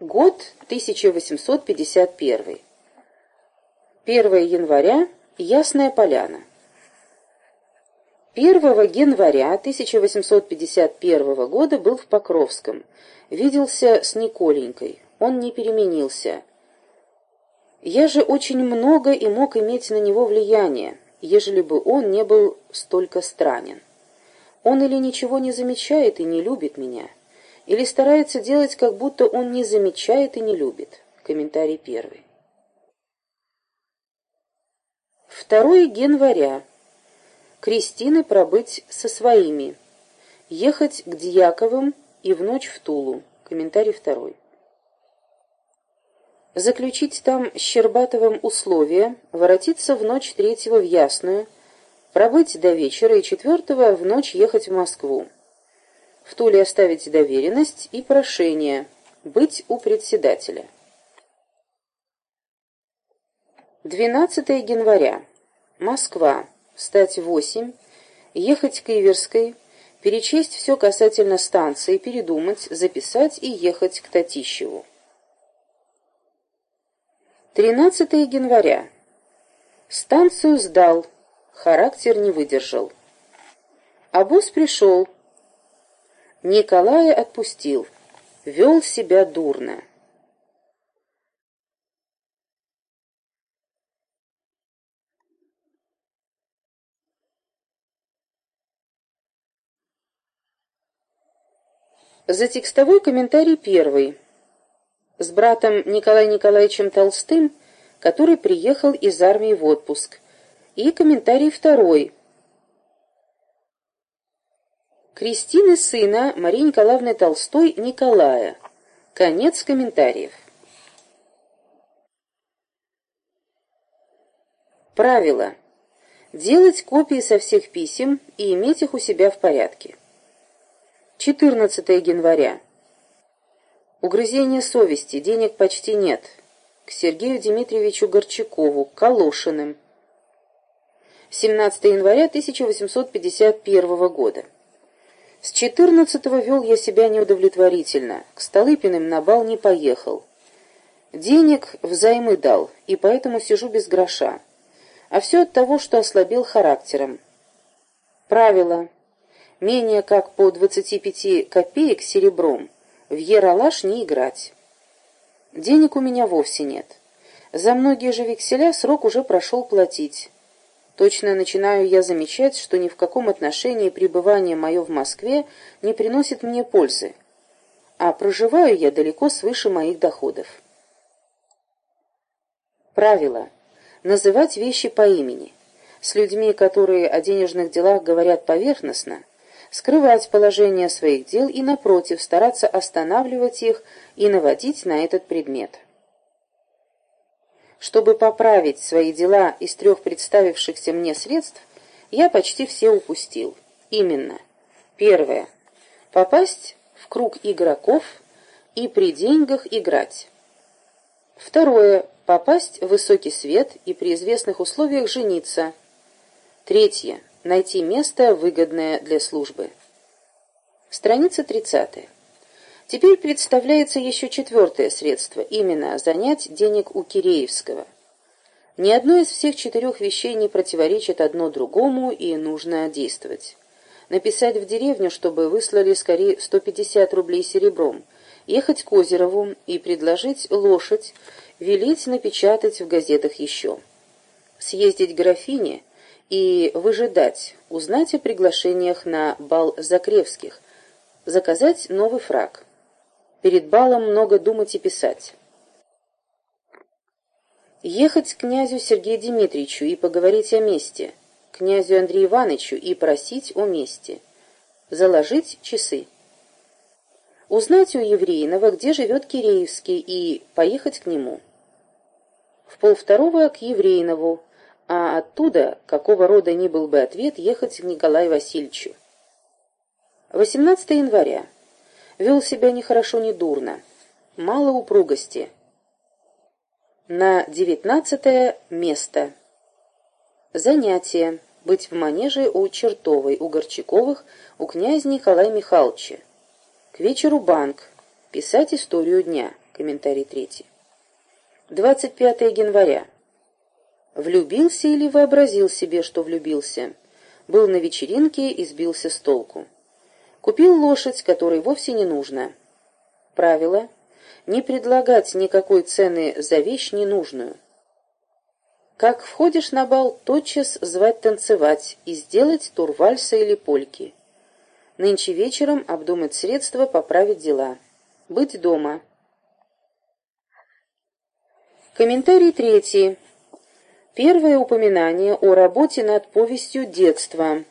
Год 1851. 1 января. Ясная поляна. 1 января 1851 года был в Покровском. Виделся с Николенькой. Он не переменился. Я же очень много и мог иметь на него влияние, ежели бы он не был столько странен. Он или ничего не замечает и не любит меня, или старается делать, как будто он не замечает и не любит. Комментарий первый. 2 января. Кристины пробыть со своими. Ехать к Дьяковым и в ночь в Тулу. Комментарий второй заключить там с Щербатовым условие, воротиться в ночь третьего в Ясную, пробыть до вечера и четвертого в ночь ехать в Москву. В Туле оставить доверенность и прошение быть у председателя. 12 января. Москва. Встать в 8. Ехать к Иверской. Перечесть все касательно станции, передумать, записать и ехать к Татищеву. 13 января. Станцию сдал, характер не выдержал. Обоз пришел. Николая отпустил, вел себя дурно. За текстовой комментарий первый с братом Николаем Николаевичем Толстым, который приехал из армии в отпуск, и комментарий второй. Кристины сына Марии Николаевны Толстой Николая. Конец комментариев. Правило. Делать копии со всех писем и иметь их у себя в порядке. 14 января. Угрызение совести, денег почти нет. К Сергею Дмитриевичу Горчакову, Калошиным. 17 января 1851 года. С 14-го вел я себя неудовлетворительно. К Столыпиным на бал не поехал. Денег взаймы дал, и поэтому сижу без гроша. А все от того, что ослабел характером. Правило. Менее как по 25 копеек серебром – в ералаш не играть. Денег у меня вовсе нет. За многие же векселя срок уже прошел платить. Точно начинаю я замечать, что ни в каком отношении пребывание мое в Москве не приносит мне пользы, а проживаю я далеко свыше моих доходов. Правило. Называть вещи по имени. С людьми, которые о денежных делах говорят поверхностно, скрывать положение своих дел и, напротив, стараться останавливать их и наводить на этот предмет. Чтобы поправить свои дела из трех представившихся мне средств, я почти все упустил. Именно. Первое. Попасть в круг игроков и при деньгах играть. Второе. Попасть в высокий свет и при известных условиях жениться. Третье найти место, выгодное для службы. Страница 30. Теперь представляется еще четвертое средство, именно занять денег у Киреевского. Ни одно из всех четырех вещей не противоречит одно другому, и нужно действовать. Написать в деревню, чтобы выслали скорее 150 рублей серебром, ехать к Озерову и предложить лошадь, велеть напечатать в газетах еще. Съездить к графине и выжидать, узнать о приглашениях на бал Закревских, заказать новый фраг. Перед балом много думать и писать. Ехать к князю Сергею Дмитриевичу и поговорить о месте, князю Андрею Ивановичу и просить о месте. Заложить часы. Узнать у Евреинова, где живет Киреевский, и поехать к нему. В полвторого к Евреинову, а оттуда, какого рода ни был бы ответ, ехать к Николаю Васильевичу. 18 января. Вел себя ни хорошо, ни дурно. Мало упругости. На 19 место. Занятие. Быть в манеже у Чертовой, у Горчаковых, у князя Николая Михайловича. К вечеру банк. Писать историю дня. Комментарий третий. 25 января. Влюбился или вообразил себе, что влюбился. Был на вечеринке и сбился с толку. Купил лошадь, которой вовсе не нужно. Правило. Не предлагать никакой цены за вещь ненужную. Как входишь на бал, тотчас звать танцевать и сделать тур вальса или польки. Нынче вечером обдумать средства поправить дела. Быть дома. Комментарий третий. Первое упоминание о работе над повестью детства.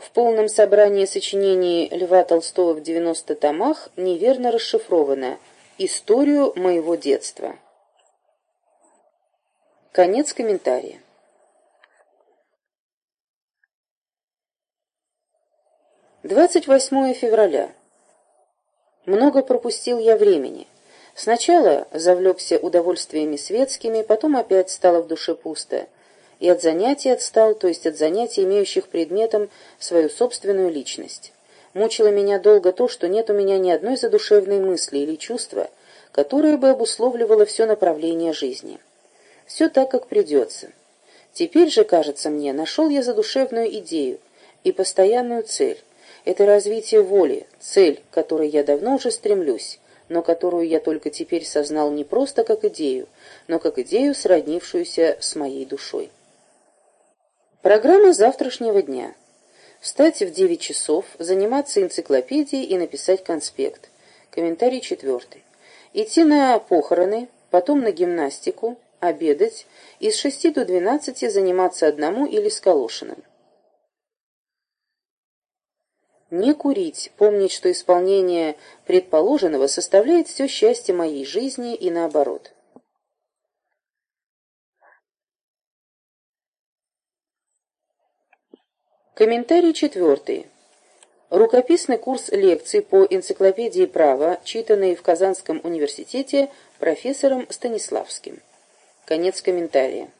В полном собрании сочинений Льва Толстого в 90 томах неверно расшифровано «Историю моего детства». Конец комментария. 28 февраля. Много пропустил я времени. Сначала завлекся удовольствиями светскими, потом опять стало в душе пусто. И от занятий отстал, то есть от занятий, имеющих предметом свою собственную личность. Мучило меня долго то, что нет у меня ни одной задушевной мысли или чувства, которое бы обусловливало все направление жизни. Все так, как придется. Теперь же, кажется мне, нашел я задушевную идею и постоянную цель это развитие воли, цель, к которой я давно уже стремлюсь, но которую я только теперь сознал не просто как идею, но как идею, сроднившуюся с моей душой. Программа завтрашнего дня. Встать в 9 часов, заниматься энциклопедией и написать конспект. Комментарий четвертый. Идти на похороны, потом на гимнастику, обедать и с 6 до 12 заниматься одному или с Калошиным. Не курить, помнить, что исполнение предположенного составляет все счастье моей жизни и наоборот. Комментарий четвертый. Рукописный курс лекций по энциклопедии права, читанный в Казанском университете профессором Станиславским. Конец комментария.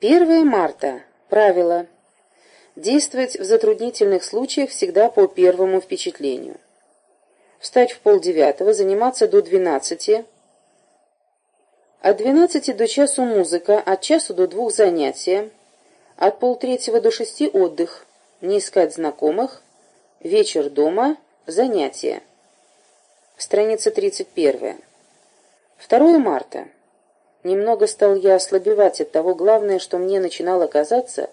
1 марта. Правило. Действовать в затруднительных случаях всегда по первому впечатлению. Встать в полдевятого, заниматься до двенадцати. От двенадцати до часу музыка, от часу до двух занятия. От полтретьего до шести отдых. Не искать знакомых. Вечер дома. Занятия. Страница 31. 2 марта. Немного стал я ослабевать от того главное, что мне начинало казаться,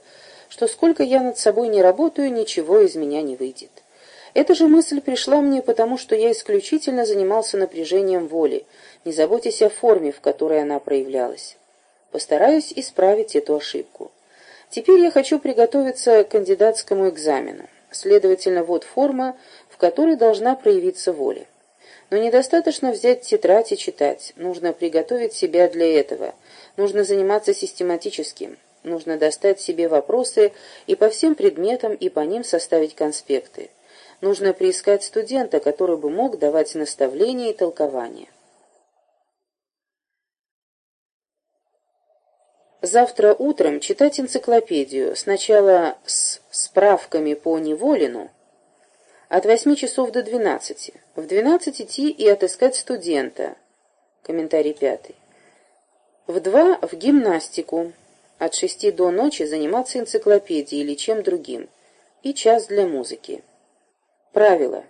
что сколько я над собой не работаю, ничего из меня не выйдет. Эта же мысль пришла мне потому, что я исключительно занимался напряжением воли, не заботясь о форме, в которой она проявлялась. Постараюсь исправить эту ошибку. Теперь я хочу приготовиться к кандидатскому экзамену. Следовательно, вот форма, в которой должна проявиться воля. Но недостаточно взять тетрадь и читать. Нужно приготовить себя для этого. Нужно заниматься систематическим. Нужно достать себе вопросы и по всем предметам, и по ним составить конспекты. Нужно приискать студента, который бы мог давать наставления и толкования. Завтра утром читать энциклопедию, сначала с справками по Неволину, от восьми часов до двенадцати. В двенадцать идти и отыскать студента. Комментарий пятый. В два в гимнастику. От шести до ночи заниматься энциклопедией или чем другим. И час для музыки. Правило.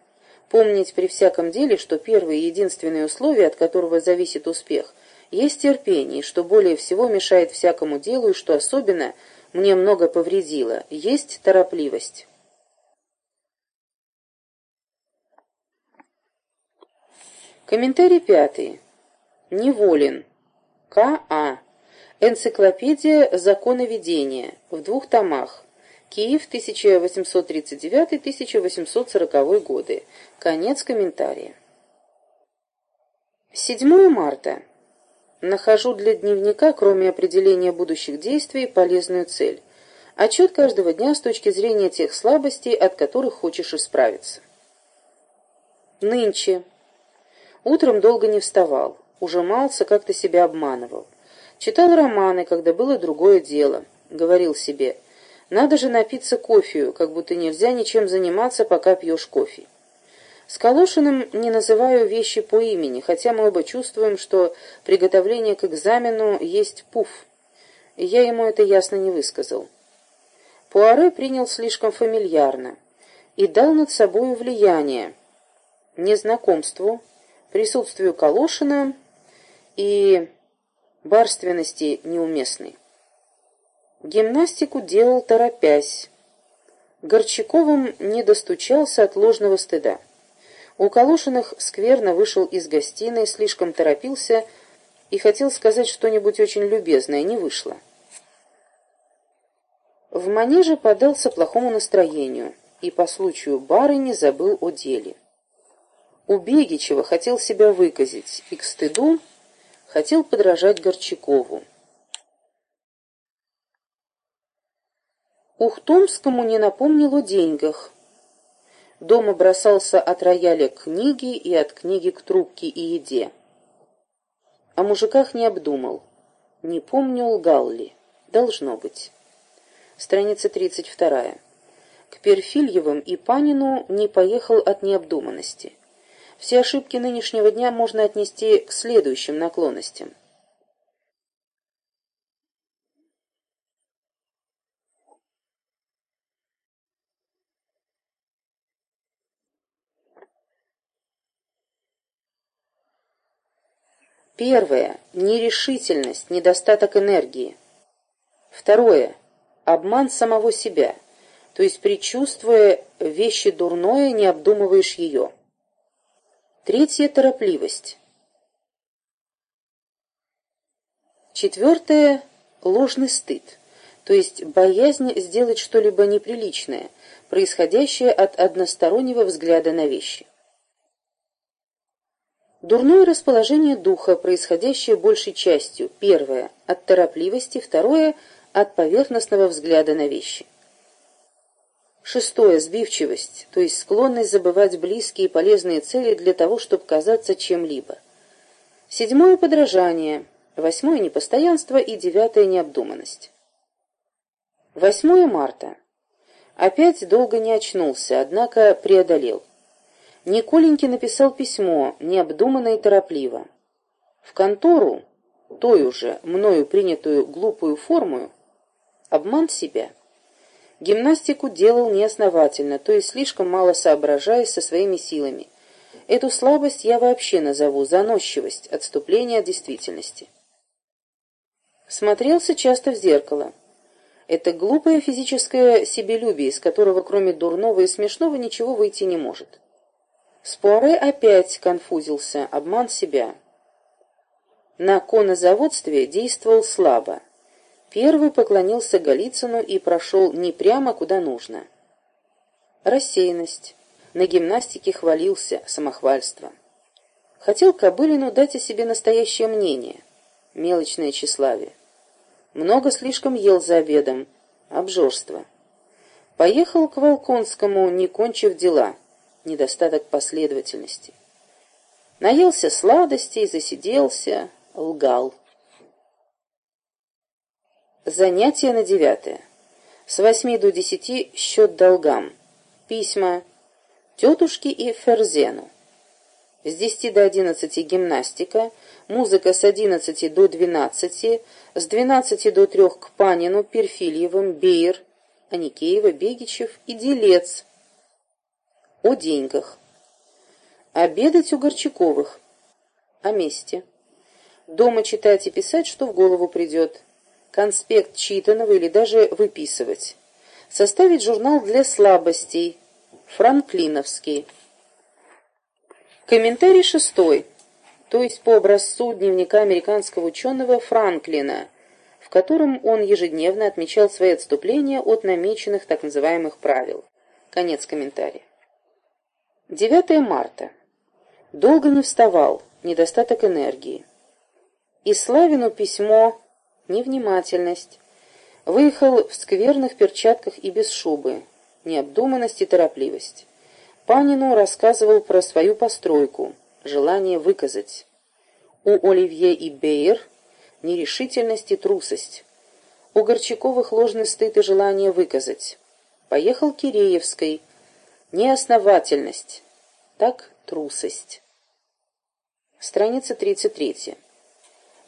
Помнить при всяком деле, что первое и единственное условие, от которого зависит успех, есть терпение, что более всего мешает всякому делу и что особенно мне много повредило, есть торопливость. Комментарий пятый. Неволин. К.А. Энциклопедия законоведения. В двух томах. Киев, 1839-1840 годы. Конец комментария. 7 марта. Нахожу для дневника, кроме определения будущих действий, полезную цель. Отчет каждого дня с точки зрения тех слабостей, от которых хочешь исправиться. Нынче. Утром долго не вставал, ужимался, как-то себя обманывал. Читал романы, когда было другое дело. Говорил себе, надо же напиться кофею, как будто нельзя ничем заниматься, пока пьешь кофе. С Калошиным не называю вещи по имени, хотя мы оба чувствуем, что приготовление к экзамену есть пуф. Я ему это ясно не высказал. Пуаре принял слишком фамильярно и дал над собою влияние незнакомству, присутствию Калошина и барственности неуместной. Гимнастику делал торопясь. Горчаковым не достучался от ложного стыда. У Калушиных скверно вышел из гостиной, слишком торопился и хотел сказать что-нибудь очень любезное, не вышло. В манеже подался плохому настроению и по случаю барыни забыл о деле. У Бегичева хотел себя выказать и к стыду хотел подражать Горчакову. Ухтомскому не напомнил о деньгах, Дома бросался от рояля к книге и от книги к трубке и еде. О мужиках не обдумал. Не помню, лгал ли. Должно быть. Страница 32. К Перфильевым и Панину не поехал от необдуманности. Все ошибки нынешнего дня можно отнести к следующим наклонностям. Первое. Нерешительность, недостаток энергии. Второе. Обман самого себя, то есть, предчувствуя вещи дурное, не обдумываешь ее. Третье. Торопливость. Четвертое. Ложный стыд, то есть боязнь сделать что-либо неприличное, происходящее от одностороннего взгляда на вещи. Дурное расположение духа, происходящее большей частью, первое – от торопливости, второе – от поверхностного взгляда на вещи. Шестое – сбивчивость, то есть склонность забывать близкие и полезные цели для того, чтобы казаться чем-либо. Седьмое – подражание, восьмое – непостоянство и девятое – необдуманность. Восьмое марта. Опять долго не очнулся, однако преодолел. Николеньке написал письмо, необдуманно и торопливо. В контору, той уже, мною принятую глупую форму, обман себя. Гимнастику делал неосновательно, то есть слишком мало соображаясь со своими силами. Эту слабость я вообще назову заносчивость, отступление от действительности. Смотрелся часто в зеркало. Это глупое физическое себелюбие, из которого кроме дурного и смешного ничего выйти не может. Споры опять конфузился, обман себя. На конозаводстве действовал слабо. Первый поклонился Голицыну и прошел не прямо, куда нужно. Рассеянность. На гимнастике хвалился, самохвальство. Хотел Кобылину дать о себе настоящее мнение. Мелочное тщеславие. Много слишком ел за обедом. Обжорство. Поехал к Волконскому, не кончив дела недостаток последовательности. Наелся сладостей, засиделся, лгал. Занятие на девятое. С восьми до десяти счет долгам. Письма. Тетушке и Ферзену. С десяти до одиннадцати гимнастика, музыка с одиннадцати до двенадцати, с двенадцати до трех к Панину, Перфильевым, Бейер, Аникеева, Бегичев и Делец – о деньгах. Обедать у Горчаковых. О месте. Дома читать и писать, что в голову придет. Конспект читанного или даже выписывать. Составить журнал для слабостей. Франклиновский. Комментарий шестой. То есть по образцу дневника американского ученого Франклина, в котором он ежедневно отмечал свои отступления от намеченных так называемых правил. Конец комментария. 9 марта. Долго не вставал, недостаток энергии. И Славину письмо, невнимательность. Выехал в скверных перчатках и без шубы, необдуманность и торопливость. Панину рассказывал про свою постройку, желание выказать. У Оливье и Бейер нерешительность и трусость. У Горчаковых ложный стыд и желание выказать. Поехал Киреевской. Неосновательность. Так трусость. Страница 33.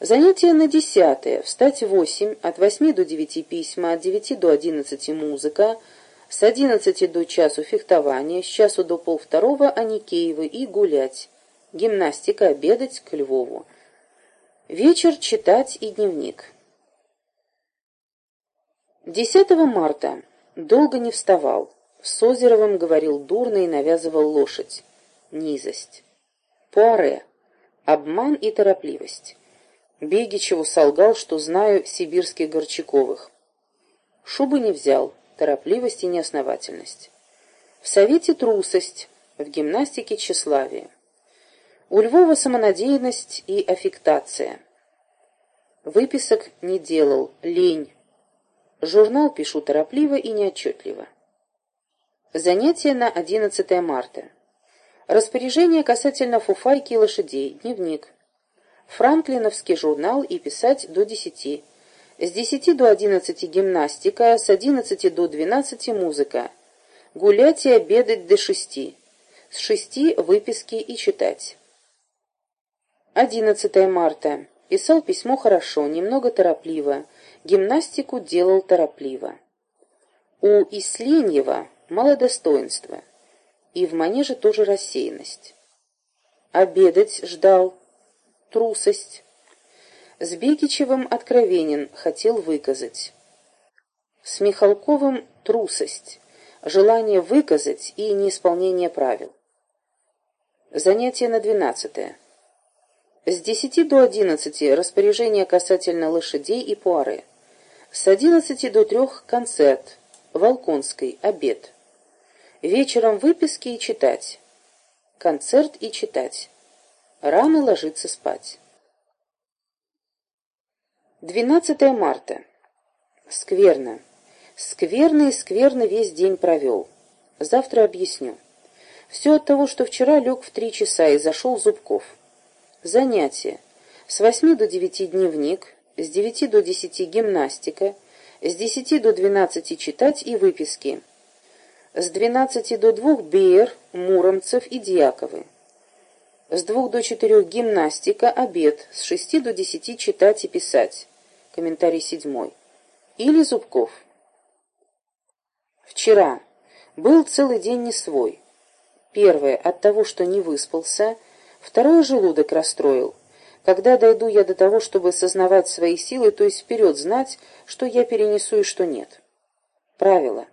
Занятие на десятое. Встать в восемь, от восьми до девяти письма, от девяти до одиннадцати музыка, с одиннадцати до часу фехтование, с часу до полвторого Аникеевы и гулять. Гимнастика, обедать к Львову. Вечер читать и дневник. 10 марта. Долго не вставал. С Озеровым говорил дурно и навязывал лошадь. Низость. Пуаре. Обман и торопливость. Бегичеву солгал, что знаю сибирских Горчаковых. Шубы не взял. Торопливость и неосновательность. В совете трусость. В гимнастике тщеславие. У Львова самонадеянность и аффектация. Выписок не делал, лень. Журнал пишу торопливо и неотчетливо. Занятие на 11 марта. Распоряжение касательно фуфайки и лошадей. Дневник. Франклиновский журнал и писать до 10. С 10 до 11 гимнастика, с 11 до 12 музыка. Гулять и обедать до 6. С 6 выписки и читать. 11 марта. Писал письмо хорошо, немного торопливо. Гимнастику делал торопливо. У Исленьева мало достоинства. И в манеже тоже рассеянность. Обедать ждал. Трусость. С Бекичевым откровенен, хотел выказать. С Михалковым трусость. Желание выказать и неисполнение правил. Занятие на двенадцатое. С десяти до одиннадцати распоряжение касательно лошадей и пуаре. С одиннадцати до трех концерт. Волконской. Обед. Вечером выписки и читать. Концерт и читать. Рано ложиться спать. 12 марта. Скверно. Скверно и скверно весь день провел. Завтра объясню. Все от того, что вчера лег в три часа и зашел Зубков. Занятия. С восьми до девяти дневник, с девяти до десяти гимнастика, с десяти до двенадцати читать и выписки. С двенадцати до двух Беер, Муромцев и Дьяковы. С двух до четырех гимнастика, обед, с шести до десяти читать и писать. Комментарий седьмой. Или Зубков. Вчера. Был целый день не свой. Первое, от того, что не выспался – Второй желудок расстроил. Когда дойду я до того, чтобы сознавать свои силы, то есть вперед знать, что я перенесу и что нет. Правило.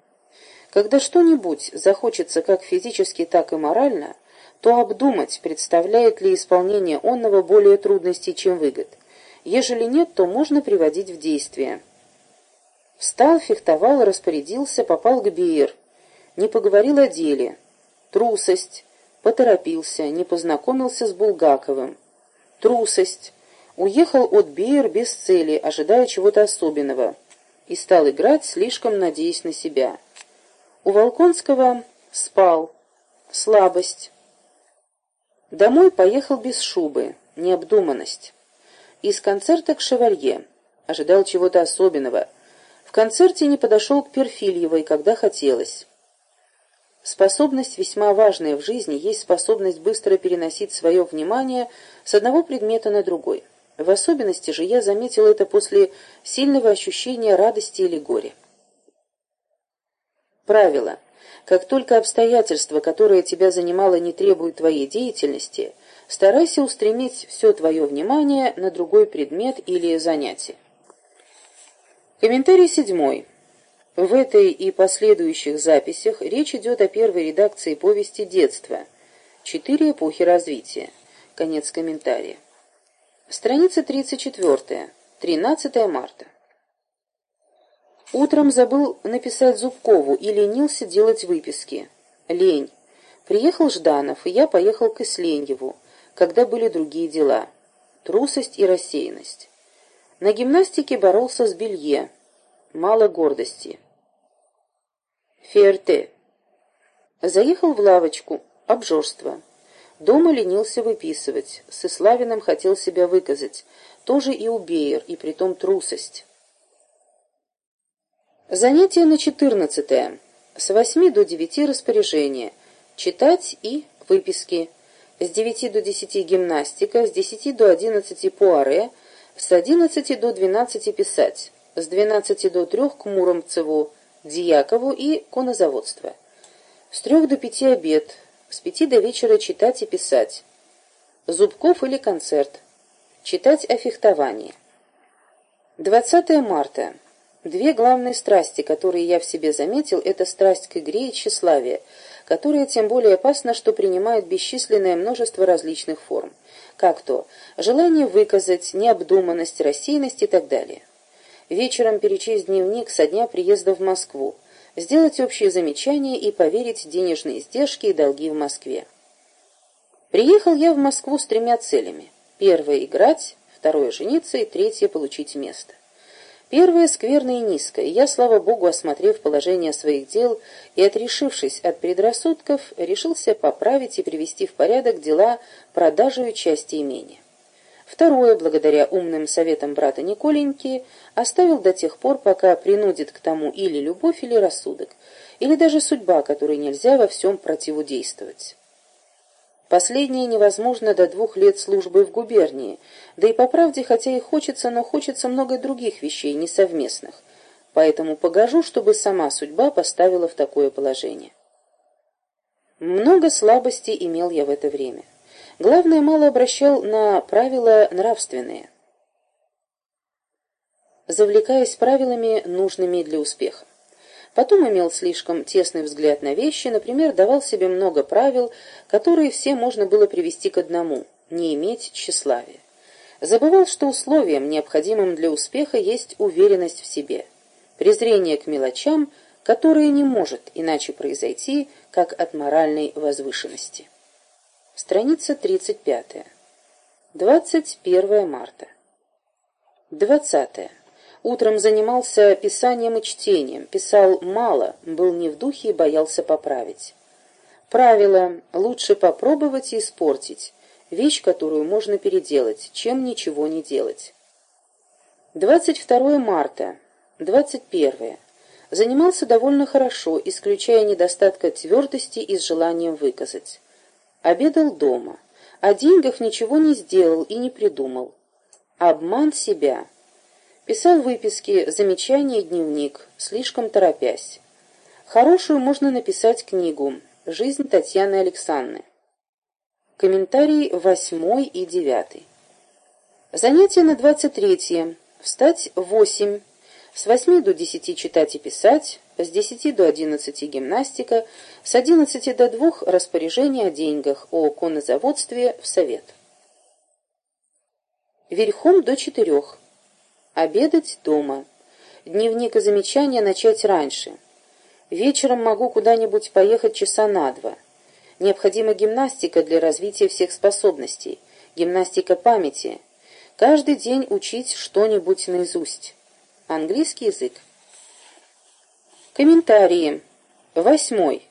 Когда что-нибудь захочется как физически, так и морально, то обдумать, представляет ли исполнение онного более трудностей, чем выгод. Ежели нет, то можно приводить в действие. Встал, фехтовал, распорядился, попал к Биер. Не поговорил о деле. Трусость, Поторопился, не познакомился с Булгаковым. Трусость. Уехал от Бейер без цели, ожидая чего-то особенного. И стал играть, слишком надеясь на себя. У Волконского спал. Слабость. Домой поехал без шубы. Необдуманность. Из концерта к Шевалье. Ожидал чего-то особенного. В концерте не подошел к Перфильевой, когда хотелось. Способность, весьма важная в жизни, есть способность быстро переносить свое внимание с одного предмета на другой. В особенности же я заметил это после сильного ощущения радости или горя. Правило. Как только обстоятельства, которое тебя занимало, не требуют твоей деятельности, старайся устремить все твое внимание на другой предмет или занятие. Комментарий седьмой. В этой и последующих записях речь идет о первой редакции повести детства. Четыре эпохи развития. Конец комментария. Страница 34. 13 марта. Утром забыл написать Зубкову и ленился делать выписки. Лень. Приехал Жданов, и я поехал к Исленьеву, когда были другие дела. Трусость и рассеянность. На гимнастике боролся с Белье. Мало гордости. Ферте. Заехал в лавочку. Обжорство. Дома ленился выписывать. С Иславиным хотел себя выказать. тоже и у Бейер, и притом трусость. Занятие на 14. -е. С 8 до 9 распоряжения. Читать и выписки. С 9 до 10 гимнастика, с 10 до 11 пуаре, с 11 до 12 писать, с 12 до 3 к Муромцеву, Дьякову и конозаводство. С 3 до 5 обед, с 5 до вечера читать и писать. Зубков или концерт. Читать о фехтовании. 20 марта. Две главные страсти, которые я в себе заметил, это страсть к игре и тщеславие, которая тем более опасна, что принимает бесчисленное множество различных форм. Как то желание выказать, необдуманность, рассеянность и так далее. Вечером перечесть дневник со дня приезда в Москву, сделать общие замечания и поверить денежные издержки и долги в Москве. Приехал я в Москву с тремя целями. Первое – играть, второе – жениться и третье – получить место. Первое скверно и низко, и я, слава богу, осмотрев положение своих дел и отрешившись от предрассудков, решился поправить и привести в порядок дела продажи части имения. Второе, благодаря умным советам брата Николеньки, оставил до тех пор, пока принудит к тому или любовь, или рассудок, или даже судьба, которой нельзя во всем противодействовать. Последнее невозможно до двух лет службы в губернии, да и по правде, хотя и хочется, но хочется много других вещей, несовместных. Поэтому погожу, чтобы сама судьба поставила в такое положение. Много слабостей имел я в это время. Главное, мало обращал на правила нравственные, завлекаясь правилами, нужными для успеха. Потом имел слишком тесный взгляд на вещи, например, давал себе много правил, которые все можно было привести к одному – не иметь тщеславия. Забывал, что условием, необходимым для успеха, есть уверенность в себе, презрение к мелочам, которое не может иначе произойти, как от моральной возвышенности. Страница 35. 21 марта. 20. Утром занимался писанием и чтением, писал мало, был не в духе и боялся поправить. Правило «лучше попробовать и испортить» — вещь, которую можно переделать, чем ничего не делать. 22 марта, 21. Занимался довольно хорошо, исключая недостатка твердости и с желанием выказать. Обедал дома. О деньгах ничего не сделал и не придумал. Обман себя — Писал выписки, замечания дневник, слишком торопясь. Хорошую можно написать книгу «Жизнь Татьяны Александры». Комментарий восьмой и девятый. Занятие на двадцать третье. Встать в восемь. С восьми до десяти читать и писать. С десяти до одиннадцати гимнастика. С одиннадцати до двух распоряжение о деньгах, о коннозаводстве в совет. Верхом до четырех. Обедать дома. Дневник и замечания начать раньше. Вечером могу куда-нибудь поехать часа на два. Необходима гимнастика для развития всех способностей. Гимнастика памяти. Каждый день учить что-нибудь наизусть. Английский язык. Комментарии. Восьмой.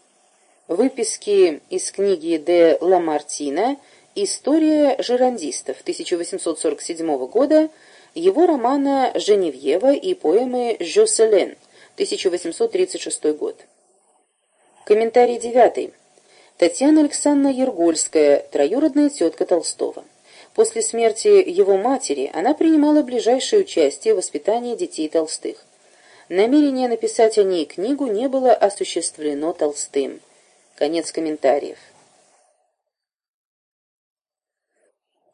Выписки из книги де Ламартина «История жерандистов» 1847 года его романа «Женевьева» и поэмы «Жюселен» 1836 год. Комментарий девятый. Татьяна Александровна Ергольская, троюродная тетка Толстого. После смерти его матери она принимала ближайшее участие в воспитании детей Толстых. Намерение написать о ней книгу не было осуществлено Толстым. Конец комментариев.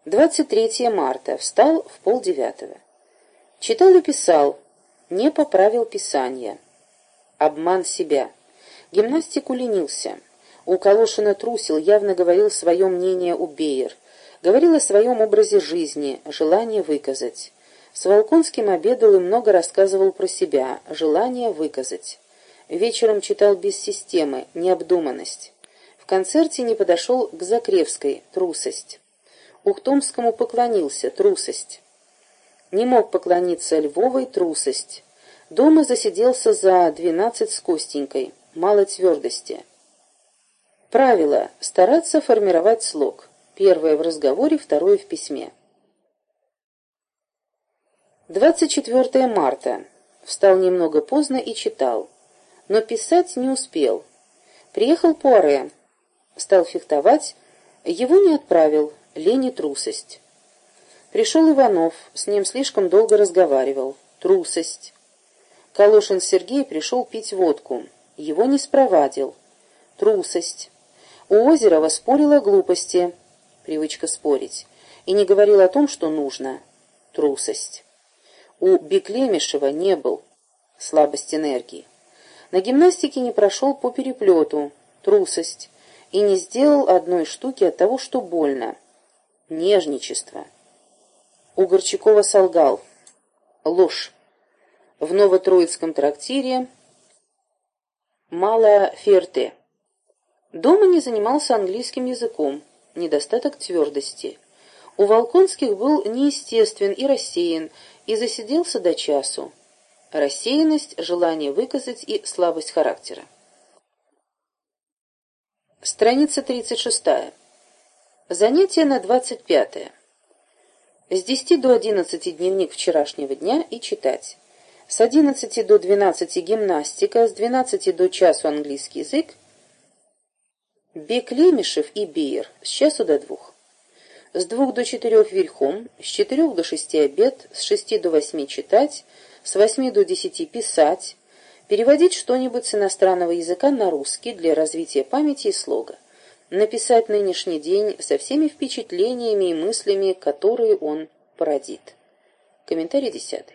23 марта. Встал в полдевятого. Читал и писал. Не поправил писание. Обман себя. Гимнастику ленился. У Калошина трусил, явно говорил свое мнение у Бейер. Говорил о своем образе жизни, желание выказать. С Волконским обедал и много рассказывал про себя, желание выказать. Вечером читал без системы, необдуманность. В концерте не подошел к Закревской, трусость. Ухтомскому поклонился, трусость. Не мог поклониться Львовой, трусость. Дома засиделся за двенадцать с Костенькой, мало твердости. Правило – стараться формировать слог. Первое в разговоре, второе в письме. 24 марта. Встал немного поздно и читал. Но писать не успел. Приехал Пуаре. Стал фехтовать. Его не отправил. Лень и трусость. Пришел Иванов. С ним слишком долго разговаривал. Трусость. Калошин Сергей пришел пить водку. Его не спровадил. Трусость. У Озерова спорил о глупости. Привычка спорить. И не говорил о том, что нужно. Трусость. У Беклемишева не был. Слабость энергии. На гимнастике не прошел по переплету. Трусость. И не сделал одной штуки от того, что больно. Нежничество. У Горчакова солгал. Ложь. В Новотроицком трактире Малая Ферте. Дома не занимался английским языком. Недостаток твердости. У Волконских был неестествен и рассеян, и засиделся до часу. Рассеянность, желание выказать и слабость характера. Страница 36. Занятие на 25. С 10 до 11 дневник вчерашнего дня и читать. С 11 до 12 гимнастика, с 12 до часу английский язык, Беклемишев и Бейер с часу до двух. С двух до четырех вельхом, с четырех до шести обед, с шести до восьми читать, с восьми до десяти писать, переводить что-нибудь с иностранного языка на русский для развития памяти и слога, написать нынешний день со всеми впечатлениями и мыслями, которые он породит. Комментарий десятый.